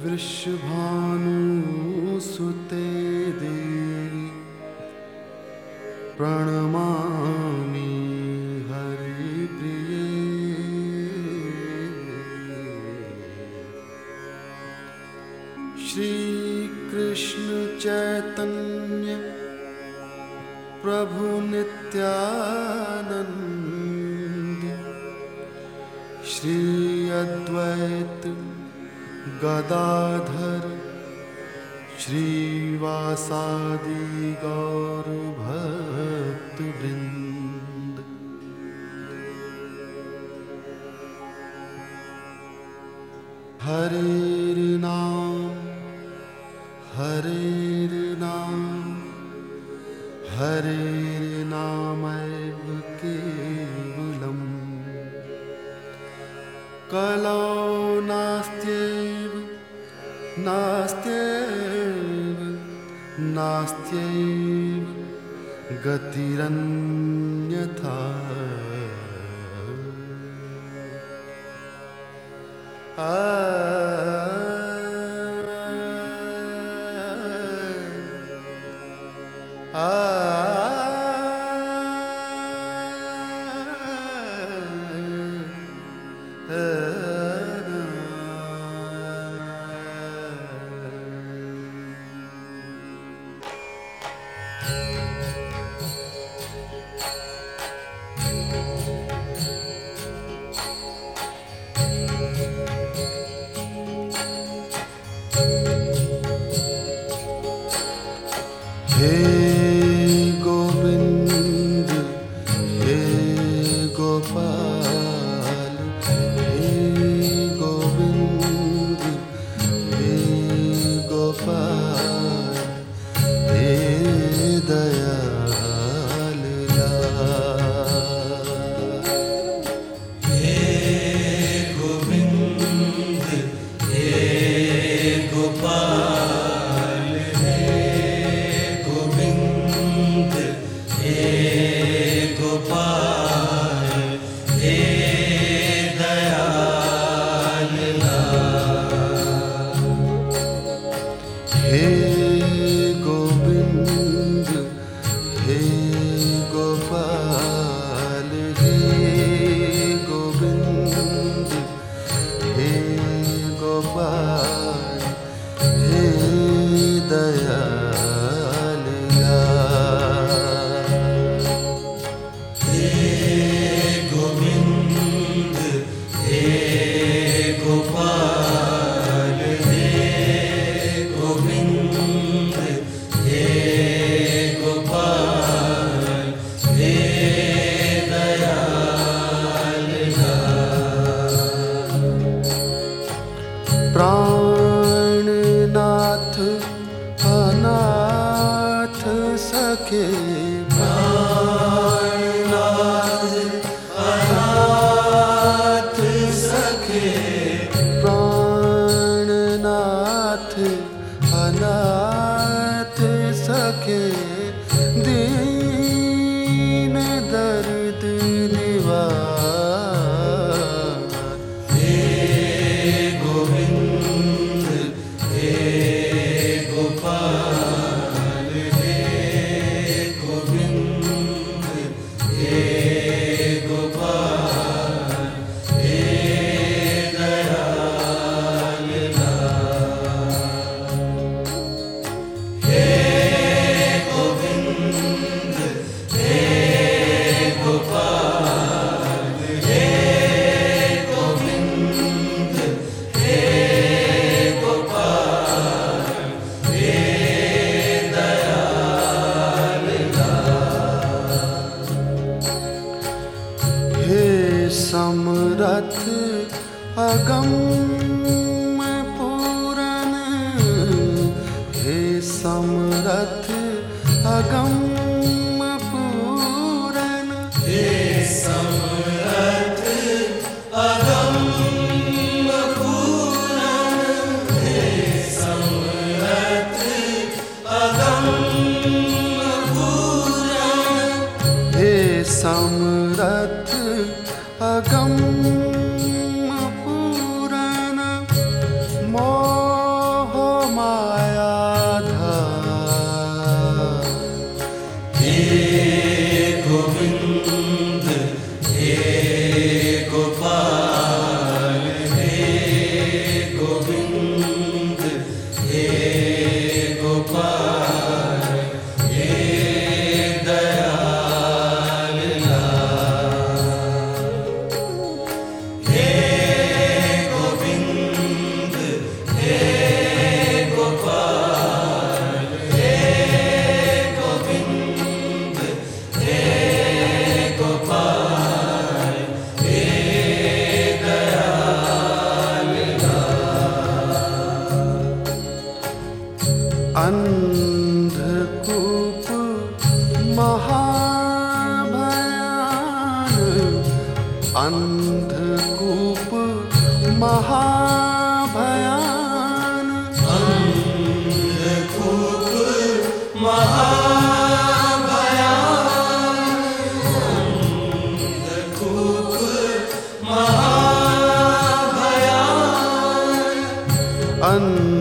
वृषभानुसुते देवी प्रणमामि चैतन्य श्रीकृष्णचैतन्य प्रभुनित्यानन्द श्री अद्वैत गदाधर श्रीवासादि गौर्भवृ हरेर्नाम हरेर्नाम हरे केवलं कला नास्त्यैव गतिरन्यथा आ Hey. Hey. समरथ अगम पूरण हे समरथ अगम रागम् अन्धकूप महाभया अन्धकूप महाभया अकूप महाभयाकूप महाभया